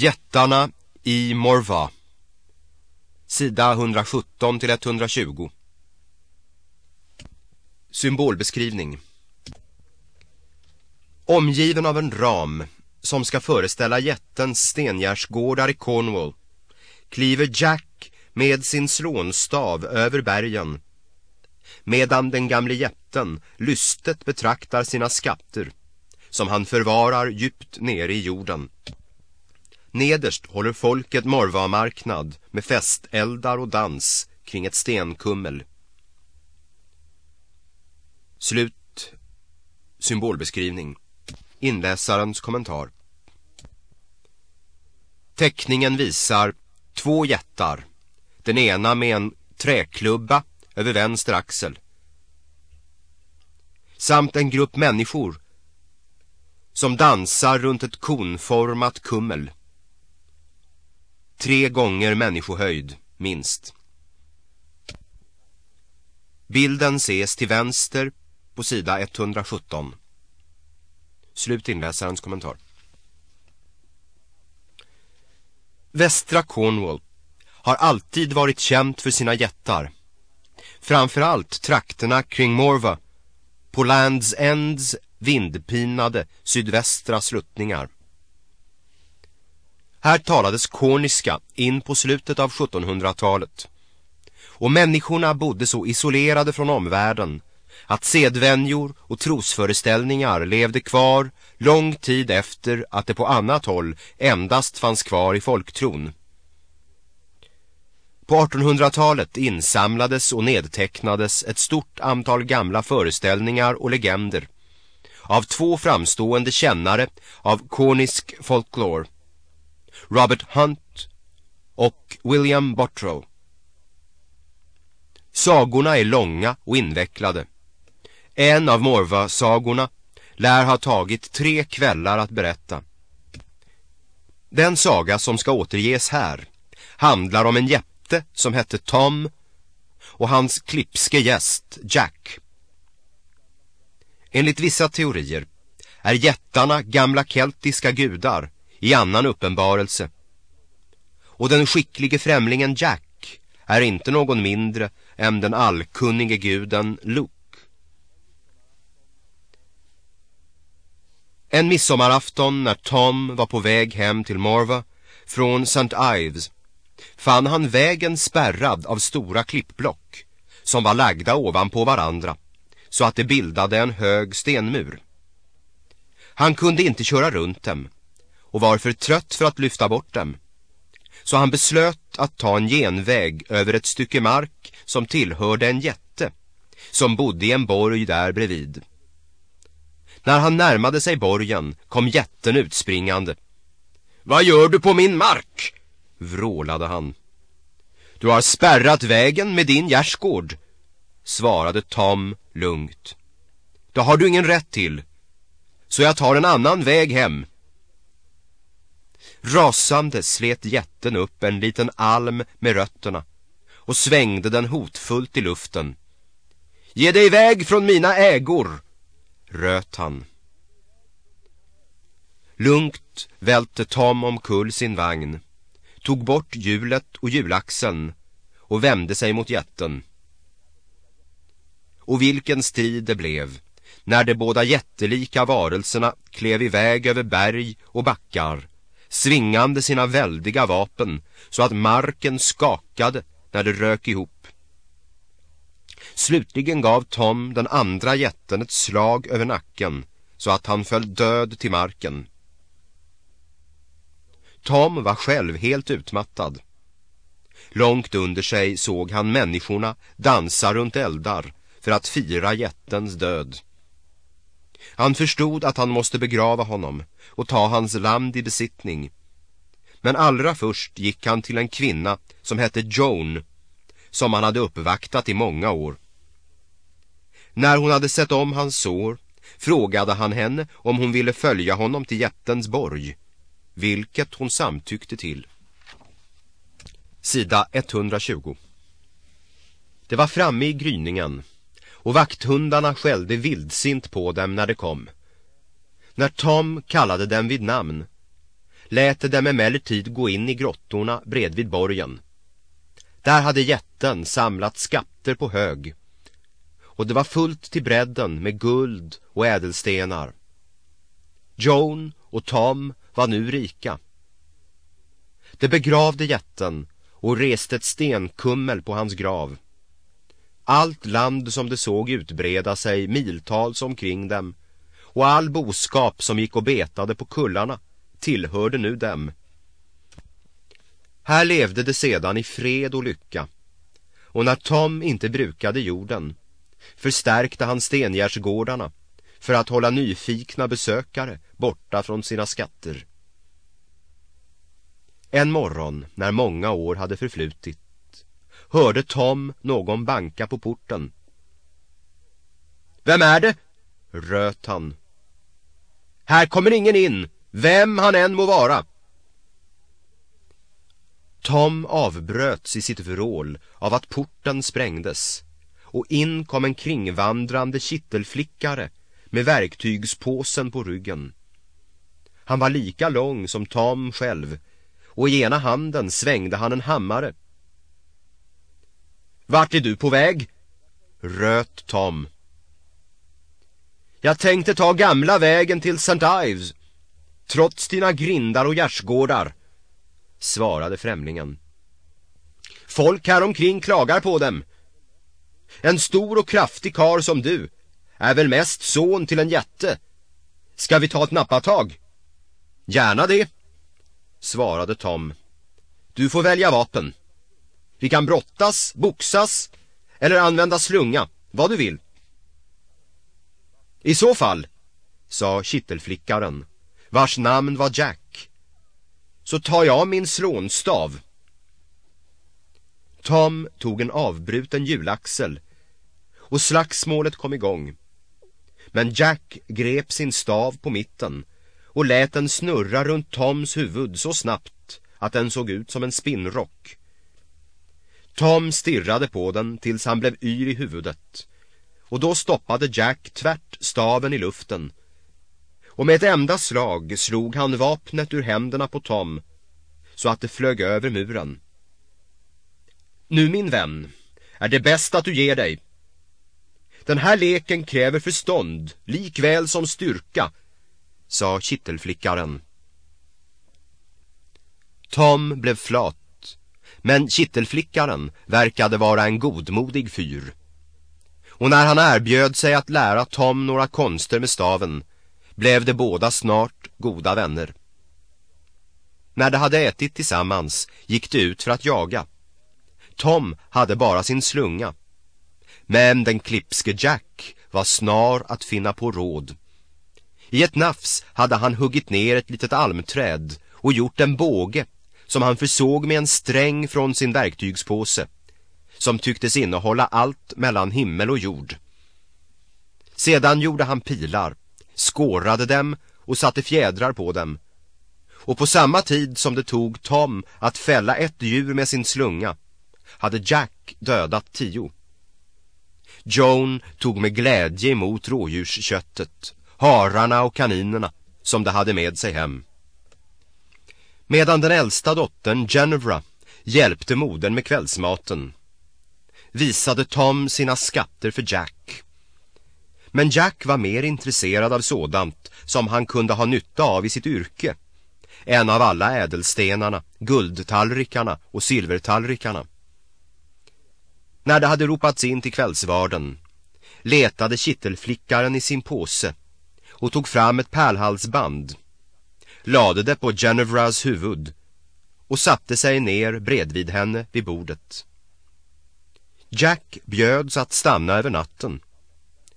Jättarna i Morva. Sida 117 till 120 Symbolbeskrivning. Omgiven av en ram som ska föreställa jättens stengärsgårdar i Cornwall kliver Jack med sin slånstav över bergen medan den gamle jätten lystet betraktar sina skatter som han förvarar djupt nere i jorden. Nederst håller folket morvamarknad med festeldar och dans kring ett stenkummel. Slut symbolbeskrivning. Inläsarens kommentar. Teckningen visar två jättar. Den ena med en träklubba över vänster axel. Samt en grupp människor som dansar runt ett konformat kummel. Tre gånger människohöjd, minst. Bilden ses till vänster på sida 117. Slut inläsarens kommentar. Västra Cornwall har alltid varit känt för sina jättar. Framförallt trakterna kring Morva på Lands Ends vindpinade sydvästra sluttningar. Här talades korniska in på slutet av 1700-talet. Och människorna bodde så isolerade från omvärlden att sedvänjor och trosföreställningar levde kvar lång tid efter att det på annat håll endast fanns kvar i folktron. På 1800-talet insamlades och nedtecknades ett stort antal gamla föreställningar och legender av två framstående kännare av kornisk folklore, Robert Hunt och William Bottrow. Sagorna är långa och invecklade. En av Morva-sagorna lär ha tagit tre kvällar att berätta. Den saga som ska återges här handlar om en jätte som hette Tom och hans klipske gäst Jack. Enligt vissa teorier är jättarna gamla keltiska gudar i annan uppenbarelse. Och den skicklige främlingen Jack är inte någon mindre än den allkunnige guden Luke. En midsommarafton när Tom var på väg hem till Morva från St. Ives fann han vägen spärrad av stora klippblock som var lagda ovanpå varandra så att det bildade en hög stenmur. Han kunde inte köra runt dem och var för trött för att lyfta bort dem. Så han beslöt att ta en genväg över ett stycke mark som tillhörde en jätte som bodde i en borg där bredvid. När han närmade sig borgen kom jätten utspringande. Vad gör du på min mark? vrålade han. Du har spärrat vägen med din gärdsgård, svarade Tom lugnt. Det har du ingen rätt till, så jag tar en annan väg hem. Rasande slet jätten upp en liten alm med rötterna och svängde den hotfullt i luften. Ge dig iväg från mina ägor, röt han. Lugnt välte Tom omkull sin vagn, tog bort hjulet och hjulaxeln och vände sig mot jätten. Och vilken strid det blev när de båda jättelika varelserna klev iväg över berg och backar, svingande sina väldiga vapen så att marken skakade när det rök ihop. Slutligen gav Tom den andra jätten ett slag över nacken så att han föll död till marken. Tom var själv helt utmattad. Långt under sig såg han människorna dansa runt eldar för att fira jättens död. Han förstod att han måste begrava honom och ta hans land i besittning. Men allra först gick han till en kvinna som hette Joan, som han hade uppvaktat i många år. När hon hade sett om hans sår frågade han henne om hon ville följa honom till jättens borg, vilket hon samtyckte till. Sida 120 Det var framme i gryningen och vakthundarna skällde vildsint på dem när de kom. När Tom kallade dem vid namn lät dem emellertid gå in i grottorna bredvid borgen. Där hade jätten samlat skatter på hög och det var fullt till bredden med guld och ädelstenar. Joan och Tom var nu rika. De begravde jätten och reste ett stenkummel på hans grav. Allt land som de såg utbreda sig miltals omkring dem och all boskap som gick och betade på kullarna tillhörde nu dem. Här levde de sedan i fred och lycka. Och när Tom inte brukade jorden förstärkte han stengärdsgårdarna för att hålla nyfikna besökare borta från sina skatter. En morgon, när många år hade förflutit, hörde Tom någon banka på porten. Vem är det? röt han. Här kommer ingen in, vem han än må vara. Tom avbröts i sitt vrål av att porten sprängdes och in kom en kringvandrande kittelflickare med verktygspåsen på ryggen. Han var lika lång som Tom själv och i ena handen svängde han en hammare. Vart är du på väg? röt Tom. Jag tänkte ta gamla vägen till St. Ives, trots dina grindar och gärdsgårdar, svarade främlingen. Folk här omkring klagar på dem. En stor och kraftig kar som du är väl mest son till en jätte. Ska vi ta ett nappatag? Gärna det, svarade Tom. Du får välja vapen. Vi kan brottas, boxas eller använda slunga, vad du vill. I så fall, sa kittelflickaren, vars namn var Jack, så tar jag min slånstav. Tom tog en avbruten hjulaxel och slagsmålet kom igång. Men Jack grep sin stav på mitten och lät den snurra runt Toms huvud så snabbt att den såg ut som en spinnrock. Tom stirrade på den tills han blev yr i huvudet och då stoppade Jack tvärt staven i luften och med ett enda slag slog han vapnet ur händerna på Tom så att det flög över muren. Nu min vän, är det bäst att du ger dig. Den här leken kräver förstånd, likväl som styrka, sa kittelflickaren. Tom blev flat, men kittelflickaren verkade vara en godmodig fyr. Och när han erbjöd sig att lära Tom några konster med staven blev de båda snart goda vänner. När de hade ätit tillsammans gick de ut för att jaga. Tom hade bara sin slunga. Men den klipske Jack var snar att finna på råd. I ett nafs hade han huggit ner ett litet almträd och gjort en båge som han försåg med en sträng från sin verktygspåse som tycktes innehålla allt mellan himmel och jord. Sedan gjorde han pilar, skårade dem och satte fjädrar på dem. Och på samma tid som det tog Tom att fälla ett djur med sin slunga hade Jack dödat tio. Joan tog med glädje emot rådjursköttet, hararna och kaninerna som de hade med sig hem. Medan den äldsta dottern Genevra hjälpte modern med kvällsmaten visade Tom sina skatter för Jack. Men Jack var mer intresserad av sådant som han kunde ha nytta av i sitt yrke än av alla ädelstenarna, guldtallrikarna och silvertallrikarna. När det hade ropats in till kvällsvarden letade kittelflickaren i sin påse och tog fram ett pärlhalsband, lade det på Genevras huvud och satte sig ner bredvid henne vid bordet. Jack bjöds att stanna över natten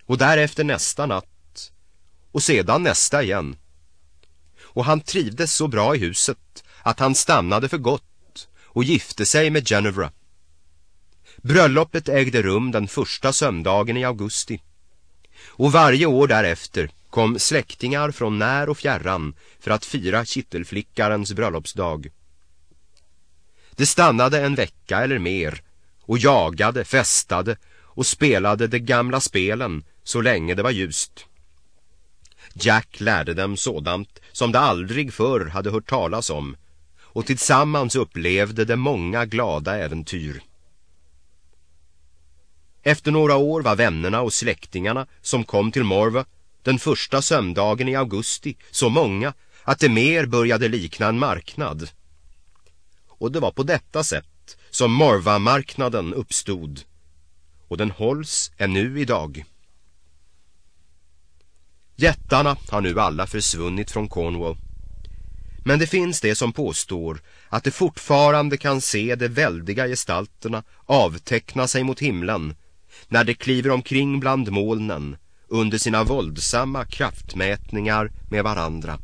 och därefter nästa natt och sedan nästa igen. Och han trivdes så bra i huset att han stannade för gott och gifte sig med Genevra. Bröllopet ägde rum den första söndagen i augusti. Och varje år därefter kom släktingar från när och fjärran för att fira kittelflickarens bröllopsdag. Det stannade en vecka eller mer och jagade, festade och spelade de gamla spelen så länge det var ljust. Jack lärde dem sådant som de aldrig förr hade hört talas om och tillsammans upplevde de många glada äventyr. Efter några år var vännerna och släktingarna som kom till Morva den första söndagen i augusti så många att det mer började likna en marknad. Och det var på detta sätt som Morva-marknaden uppstod och den hålls ännu idag. Jättarna har nu alla försvunnit från Cornwall. Men det finns det som påstår att det fortfarande kan se de väldiga gestalterna avteckna sig mot himlen när de kliver omkring bland molnen under sina våldsamma kraftmätningar med varandra.